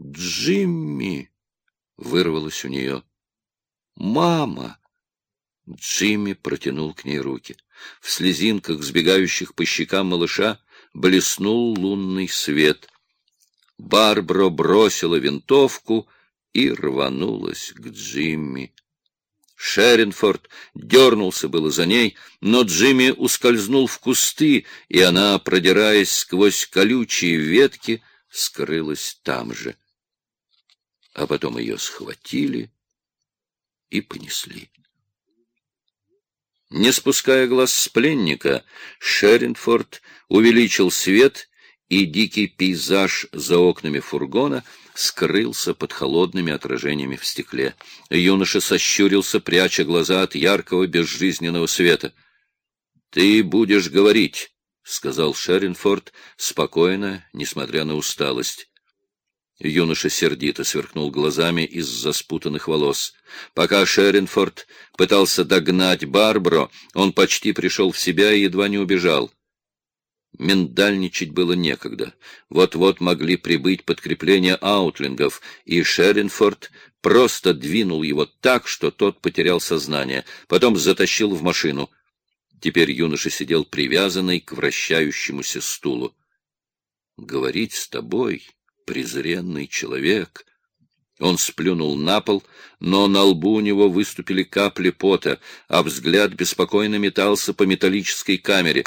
Джимми!» — вырвалось у нее. «Мама!» Джимми протянул к ней руки. В слезинках, сбегающих по щекам малыша, блеснул лунный свет. Барбро бросила винтовку и рванулась к Джимми. Шеринфорд дернулся было за ней, но Джимми ускользнул в кусты, и она, продираясь сквозь колючие ветки, скрылась там же. А потом ее схватили и понесли. Не спуская глаз с пленника, Шеринфорд увеличил свет, и дикий пейзаж за окнами фургона скрылся под холодными отражениями в стекле. Юноша сощурился, пряча глаза от яркого безжизненного света. — Ты будешь говорить, — сказал Шеринфорд спокойно, несмотря на усталость. Юноша сердито сверкнул глазами из-за спутанных волос. Пока Шеринфорд пытался догнать Барбро, он почти пришел в себя и едва не убежал. Миндальничать было некогда. Вот-вот могли прибыть подкрепления аутлингов, и Шеринфорд просто двинул его так, что тот потерял сознание, потом затащил в машину. Теперь юноша сидел привязанный к вращающемуся стулу. «Говорить с тобой...» презренный человек. Он сплюнул на пол, но на лбу у него выступили капли пота, а взгляд беспокойно метался по металлической камере.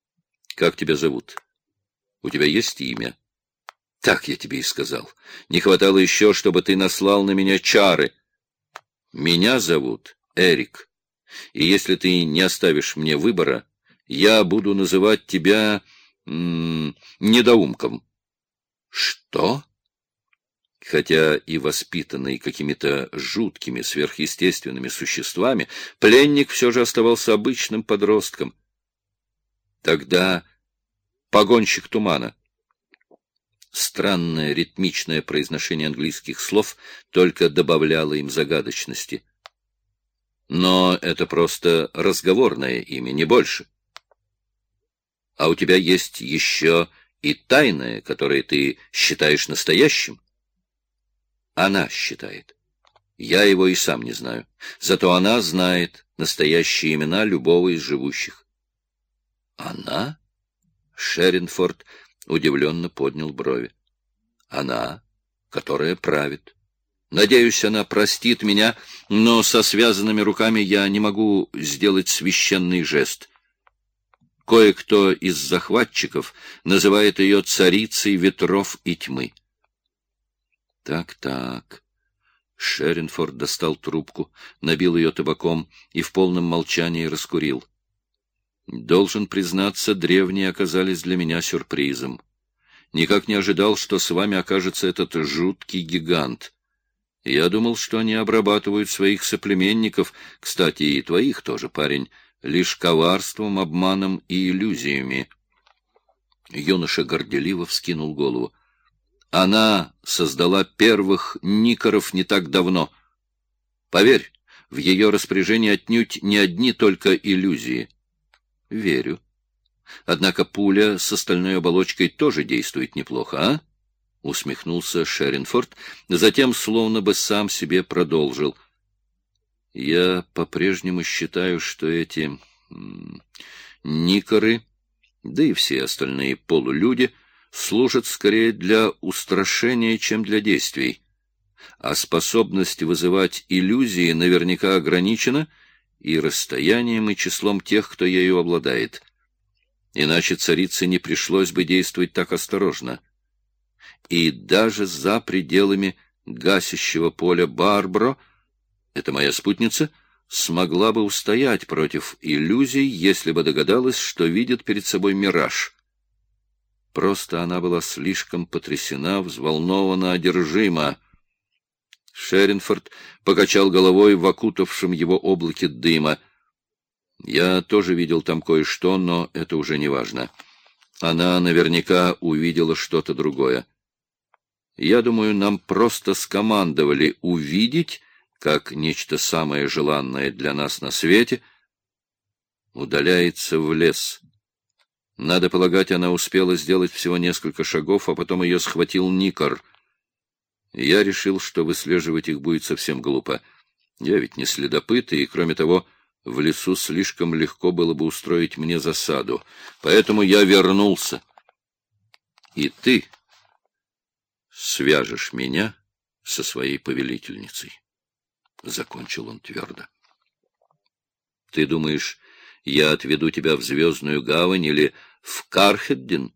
— Как тебя зовут? У тебя есть имя? — Так я тебе и сказал. Не хватало еще, чтобы ты наслал на меня чары. — Меня зовут Эрик. И если ты не оставишь мне выбора, я буду называть тебя недоумком. Что? Хотя и воспитанный какими-то жуткими сверхъестественными существами, пленник все же оставался обычным подростком. Тогда погонщик тумана. Странное ритмичное произношение английских слов только добавляло им загадочности. Но это просто разговорное имя, не больше. А у тебя есть еще и тайное, которое ты считаешь настоящим, она считает. Я его и сам не знаю. Зато она знает настоящие имена любого из живущих. Она? Шеринфорд удивленно поднял брови. Она, которая правит. Надеюсь, она простит меня, но со связанными руками я не могу сделать священный жест. Кое-кто из захватчиков называет ее царицей ветров и тьмы. Так-так. Шеринфорд достал трубку, набил ее табаком и в полном молчании раскурил. Должен признаться, древние оказались для меня сюрпризом. Никак не ожидал, что с вами окажется этот жуткий гигант. Я думал, что они обрабатывают своих соплеменников, кстати, и твоих тоже, парень, лишь коварством, обманом и иллюзиями. Юноша горделиво вскинул голову. Она создала первых никоров не так давно. Поверь, в ее распоряжении отнюдь не одни только иллюзии. Верю. Однако пуля с остальной оболочкой тоже действует неплохо, а? Усмехнулся Шеринфорд, затем словно бы сам себе продолжил — я по-прежнему считаю, что эти никоры, да и все остальные полулюди, служат скорее для устрашения, чем для действий. А способность вызывать иллюзии наверняка ограничена и расстоянием, и числом тех, кто ею обладает. Иначе царице не пришлось бы действовать так осторожно. И даже за пределами гасящего поля Барбро — эта моя спутница смогла бы устоять против иллюзий, если бы догадалась, что видит перед собой мираж. Просто она была слишком потрясена, взволнована, одержима. Шеринфорд покачал головой в окутавшем его облаке дыма. Я тоже видел там кое-что, но это уже не важно. Она наверняка увидела что-то другое. Я думаю, нам просто скомандовали увидеть как нечто самое желанное для нас на свете, удаляется в лес. Надо полагать, она успела сделать всего несколько шагов, а потом ее схватил Никор. Я решил, что выслеживать их будет совсем глупо. Я ведь не следопыт, и, кроме того, в лесу слишком легко было бы устроить мне засаду. Поэтому я вернулся. И ты свяжешь меня со своей повелительницей. Закончил он твердо. Ты думаешь, я отведу тебя в Звездную гавань или в Кархеддин?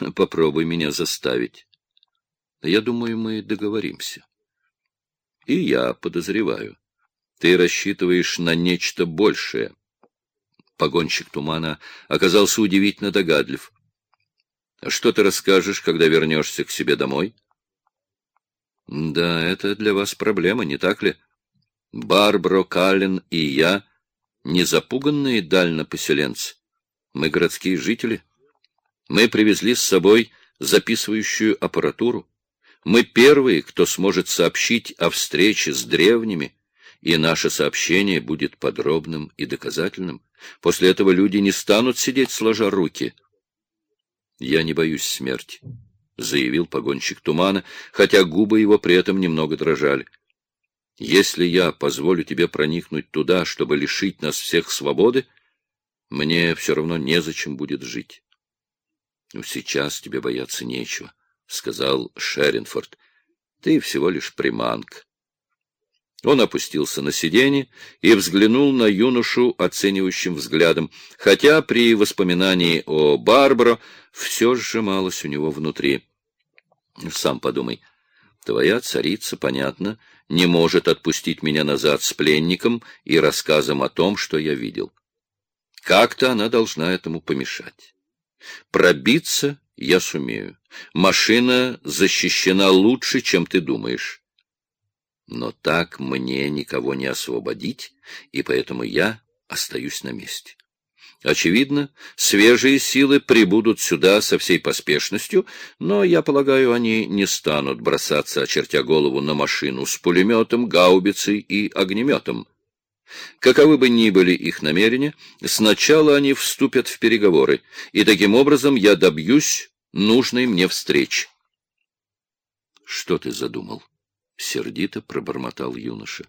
Попробуй меня заставить. Я думаю, мы договоримся. И я подозреваю. Ты рассчитываешь на нечто большее. Погонщик тумана оказался удивительно догадлив. А что ты расскажешь, когда вернешься к себе домой? Да, это для вас проблема, не так ли? Барбро, Каллен и я не запуганные дальнопоселенцы. Мы городские жители. Мы привезли с собой записывающую аппаратуру. Мы первые, кто сможет сообщить о встрече с древними, и наше сообщение будет подробным и доказательным. После этого люди не станут сидеть сложа руки. Я не боюсь смерти, — заявил погонщик тумана, хотя губы его при этом немного дрожали. Если я позволю тебе проникнуть туда, чтобы лишить нас всех свободы, мне все равно незачем будет жить. — Ну, сейчас тебе бояться нечего, — сказал Шеринфорд. — Ты всего лишь приманка. Он опустился на сиденье и взглянул на юношу оценивающим взглядом, хотя при воспоминании о Барбаро все сжималось у него внутри. Сам подумай, твоя царица, понятно, не может отпустить меня назад с пленником и рассказом о том, что я видел. Как-то она должна этому помешать. Пробиться я сумею. Машина защищена лучше, чем ты думаешь. Но так мне никого не освободить, и поэтому я остаюсь на месте. Очевидно, свежие силы прибудут сюда со всей поспешностью, но, я полагаю, они не станут бросаться, очертя голову, на машину с пулеметом, гаубицей и огнеметом. Каковы бы ни были их намерения, сначала они вступят в переговоры, и таким образом я добьюсь нужной мне встречи. — Что ты задумал? — сердито пробормотал юноша.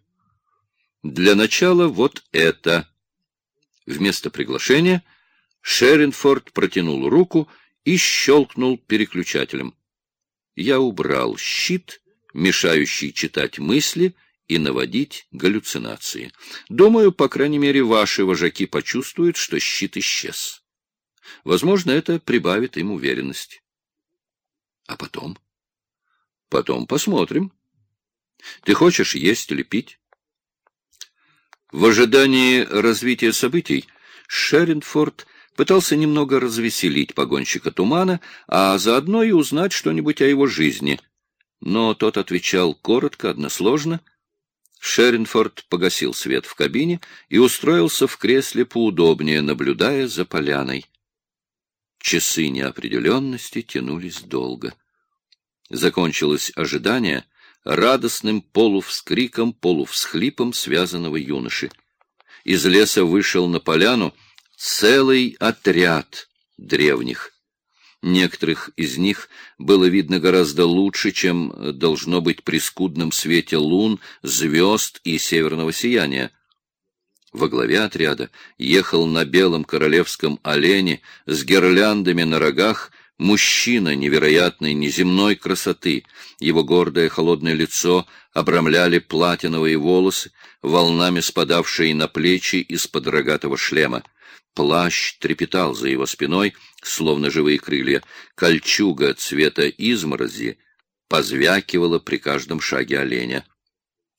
«Для начала вот это». Вместо приглашения Шеринфорд протянул руку и щелкнул переключателем. Я убрал щит, мешающий читать мысли и наводить галлюцинации. Думаю, по крайней мере, ваши вожаки почувствуют, что щит исчез. Возможно, это прибавит им уверенность. А потом? Потом посмотрим. Ты хочешь есть или пить? В ожидании развития событий Шеринфорд пытался немного развеселить погонщика тумана, а заодно и узнать что-нибудь о его жизни. Но тот отвечал коротко, односложно. Шеринфорд погасил свет в кабине и устроился в кресле поудобнее, наблюдая за поляной. Часы неопределенности тянулись долго. Закончилось ожидание — радостным полувскриком, полувсхлипом связанного юноши. Из леса вышел на поляну целый отряд древних. Некоторых из них было видно гораздо лучше, чем должно быть при скудном свете лун, звезд и северного сияния. Во главе отряда ехал на белом королевском олене с гирляндами на рогах Мужчина невероятной, неземной красоты. Его гордое холодное лицо обрамляли платиновые волосы, волнами спадавшие на плечи из-под рогатого шлема. Плащ трепетал за его спиной, словно живые крылья. Кольчуга цвета изморози позвякивала при каждом шаге оленя.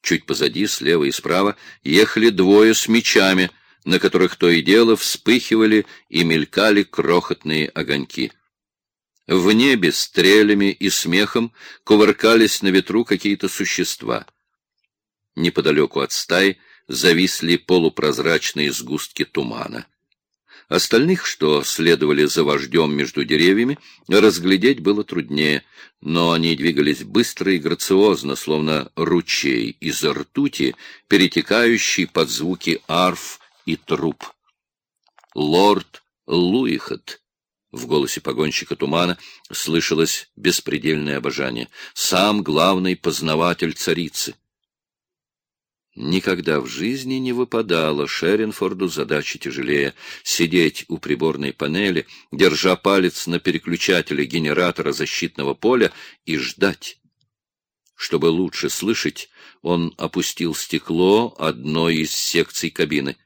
Чуть позади, слева и справа, ехали двое с мечами, на которых то и дело вспыхивали и мелькали крохотные огоньки. В небе стрелями и смехом кувыркались на ветру какие-то существа. Неподалеку от стаи зависли полупрозрачные сгустки тумана. Остальных, что следовали за вождем между деревьями, разглядеть было труднее, но они двигались быстро и грациозно, словно ручей из ртути, перетекающий под звуки арф и труб. Лорд Луихот В голосе погонщика тумана слышалось беспредельное обожание. Сам главный познаватель царицы. Никогда в жизни не выпадало Шеринфорду задачи тяжелее сидеть у приборной панели, держа палец на переключателе генератора защитного поля и ждать. Чтобы лучше слышать, он опустил стекло одной из секций кабины.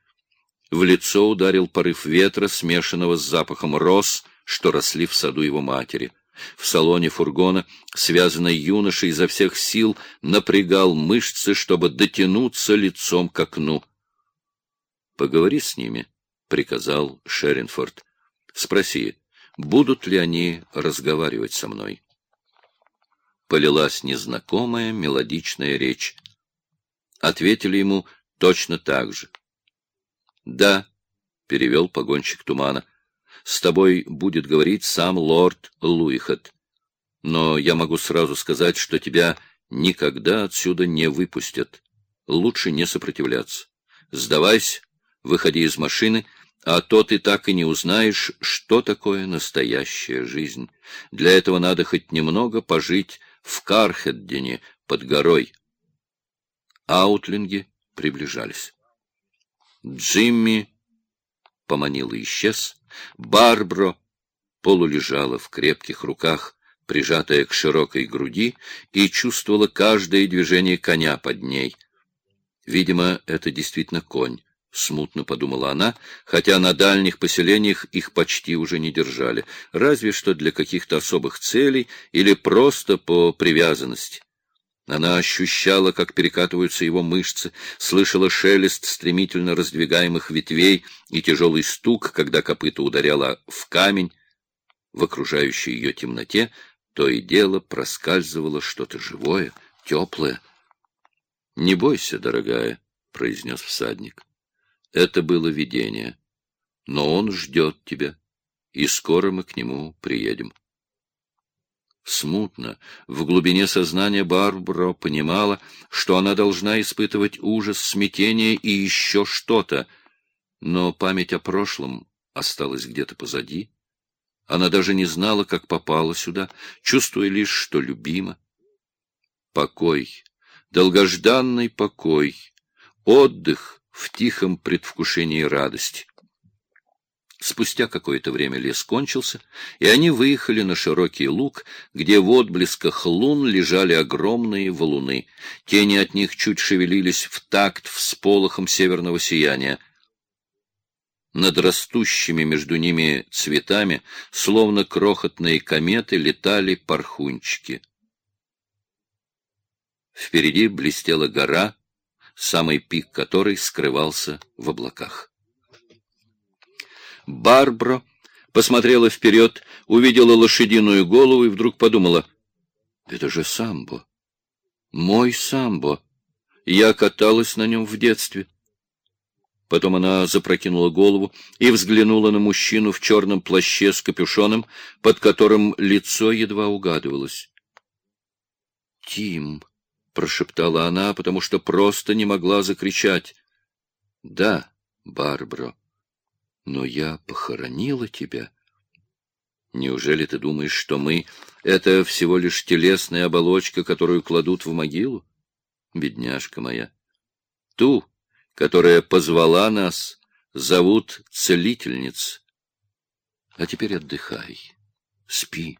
В лицо ударил порыв ветра, смешанного с запахом роз, что росли в саду его матери. В салоне фургона связанный юноша изо всех сил напрягал мышцы, чтобы дотянуться лицом к окну. — Поговори с ними, — приказал Шеринфорд. — Спроси, будут ли они разговаривать со мной. Полилась незнакомая мелодичная речь. Ответили ему точно так же. — Да, — перевел погонщик тумана, — с тобой будет говорить сам лорд Луихот. Но я могу сразу сказать, что тебя никогда отсюда не выпустят. Лучше не сопротивляться. Сдавайся, выходи из машины, а то ты так и не узнаешь, что такое настоящая жизнь. Для этого надо хоть немного пожить в Кархеддене под горой. Аутлинги приближались. Джимми поманил и исчез. Барбро полулежала в крепких руках, прижатая к широкой груди, и чувствовала каждое движение коня под ней. Видимо, это действительно конь, — смутно подумала она, хотя на дальних поселениях их почти уже не держали, разве что для каких-то особых целей или просто по привязанности. Она ощущала, как перекатываются его мышцы, слышала шелест стремительно раздвигаемых ветвей и тяжелый стук, когда копыта ударяла в камень. В окружающей ее темноте то и дело проскальзывало что-то живое, теплое. — Не бойся, дорогая, — произнес всадник. Это было видение. Но он ждет тебя, и скоро мы к нему приедем. Смутно, в глубине сознания Барбара понимала, что она должна испытывать ужас, смятение и еще что-то, но память о прошлом осталась где-то позади. Она даже не знала, как попала сюда, чувствуя лишь, что любима. Покой, долгожданный покой, отдых в тихом предвкушении радости. Спустя какое-то время лес кончился, и они выехали на широкий луг, где в отблесках лун лежали огромные валуны. Тени от них чуть шевелились в такт всполохом северного сияния. Над растущими между ними цветами, словно крохотные кометы, летали пархунчики. Впереди блестела гора, самый пик которой скрывался в облаках. Барбара посмотрела вперед, увидела лошадиную голову и вдруг подумала, «Это же самбо! Мой самбо! Я каталась на нем в детстве». Потом она запрокинула голову и взглянула на мужчину в черном плаще с капюшоном, под которым лицо едва угадывалось. «Тим!» — прошептала она, потому что просто не могла закричать. «Да, Барбара». Но я похоронила тебя. Неужели ты думаешь, что мы — это всего лишь телесная оболочка, которую кладут в могилу? Бедняжка моя. Ту, которая позвала нас, зовут целительниц. А теперь отдыхай, спи.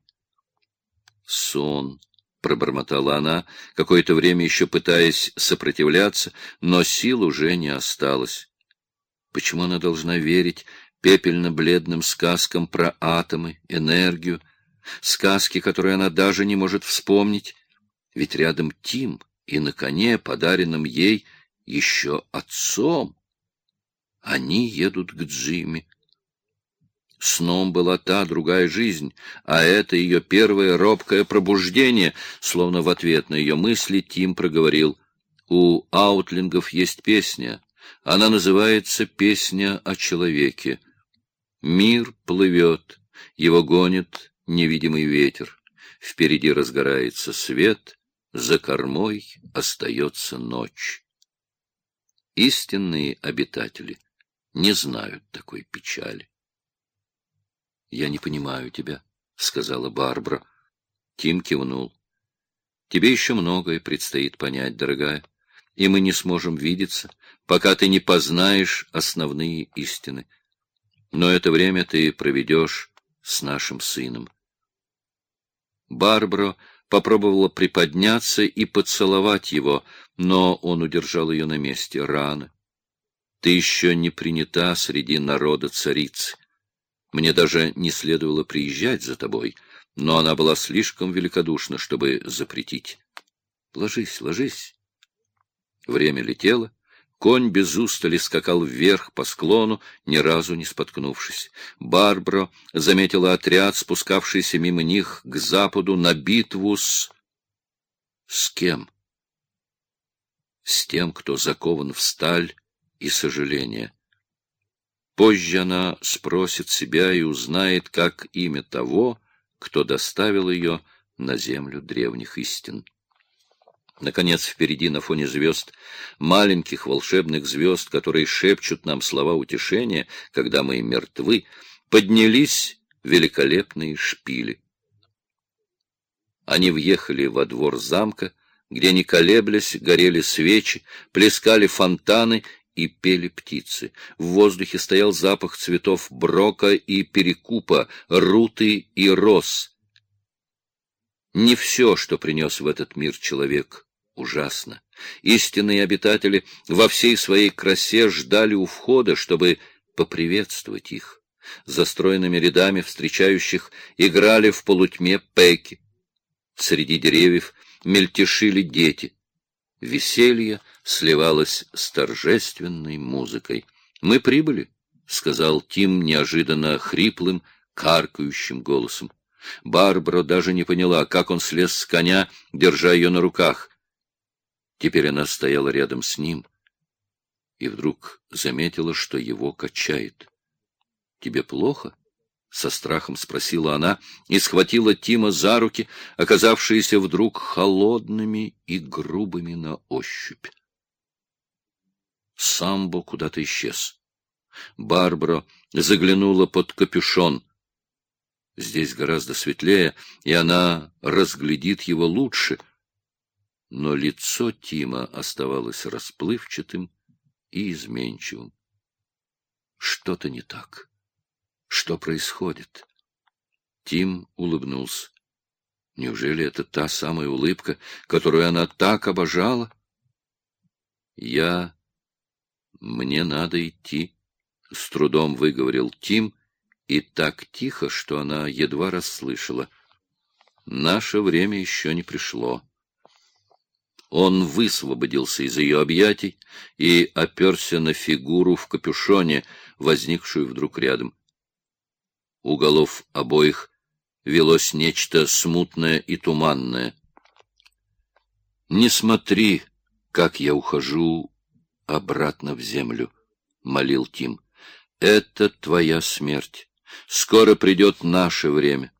Сон, — пробормотала она, какое-то время еще пытаясь сопротивляться, но сил уже не осталось. Почему она должна верить пепельно-бледным сказкам про атомы, энергию, сказки, которые она даже не может вспомнить? Ведь рядом Тим и на коне, подаренном ей еще отцом. Они едут к Джимми. Сном была та другая жизнь, а это ее первое робкое пробуждение, словно в ответ на ее мысли Тим проговорил. У аутлингов есть песня — она называется «Песня о человеке». Мир плывет, его гонит невидимый ветер. Впереди разгорается свет, за кормой остается ночь. Истинные обитатели не знают такой печали. Я не понимаю тебя, — сказала Барбара. Тим кивнул. Тебе еще многое предстоит понять, дорогая, и мы не сможем видеться, пока ты не познаешь основные истины. Но это время ты проведешь с нашим сыном. Барбара попробовала приподняться и поцеловать его, но он удержал ее на месте. Рано. Ты еще не принята среди народа царицы. Мне даже не следовало приезжать за тобой, но она была слишком великодушна, чтобы запретить. Ложись, ложись. Время летело. Конь без устали скакал вверх по склону, ни разу не споткнувшись. Барбара заметила отряд, спускавшийся мимо них к западу на битву с... С кем? С тем, кто закован в сталь и сожаление. Позже она спросит себя и узнает, как имя того, кто доставил ее на землю древних истин. Наконец, впереди на фоне звезд, маленьких волшебных звезд, которые шепчут нам слова утешения, когда мы мертвы, поднялись великолепные шпили. Они въехали во двор замка, где, не колеблясь, горели свечи, плескали фонтаны и пели птицы. В воздухе стоял запах цветов брока и перекупа, руты и роз. Не все, что принес в этот мир человек, ужасно. Истинные обитатели во всей своей красе ждали у входа, чтобы поприветствовать их. Застроенными рядами встречающих играли в полутьме пеки. Среди деревьев мельтешили дети. Веселье сливалось с торжественной музыкой. «Мы прибыли», — сказал Тим неожиданно хриплым, каркающим голосом. Барбара даже не поняла, как он слез с коня, держа ее на руках. Теперь она стояла рядом с ним и вдруг заметила, что его качает. — Тебе плохо? — со страхом спросила она и схватила Тима за руки, оказавшиеся вдруг холодными и грубыми на ощупь. Самбо куда-то исчез. Барбара заглянула под капюшон — Здесь гораздо светлее, и она разглядит его лучше. Но лицо Тима оставалось расплывчатым и изменчивым. Что-то не так. Что происходит? Тим улыбнулся. Неужели это та самая улыбка, которую она так обожала? Я... Мне надо идти, — с трудом выговорил Тим, — и так тихо, что она едва расслышала. Наше время еще не пришло. Он высвободился из ее объятий и оперся на фигуру в капюшоне, возникшую вдруг рядом. У голов обоих велось нечто смутное и туманное. «Не смотри, как я ухожу обратно в землю», — молил Тим. «Это твоя смерть. Скоро придет наше время.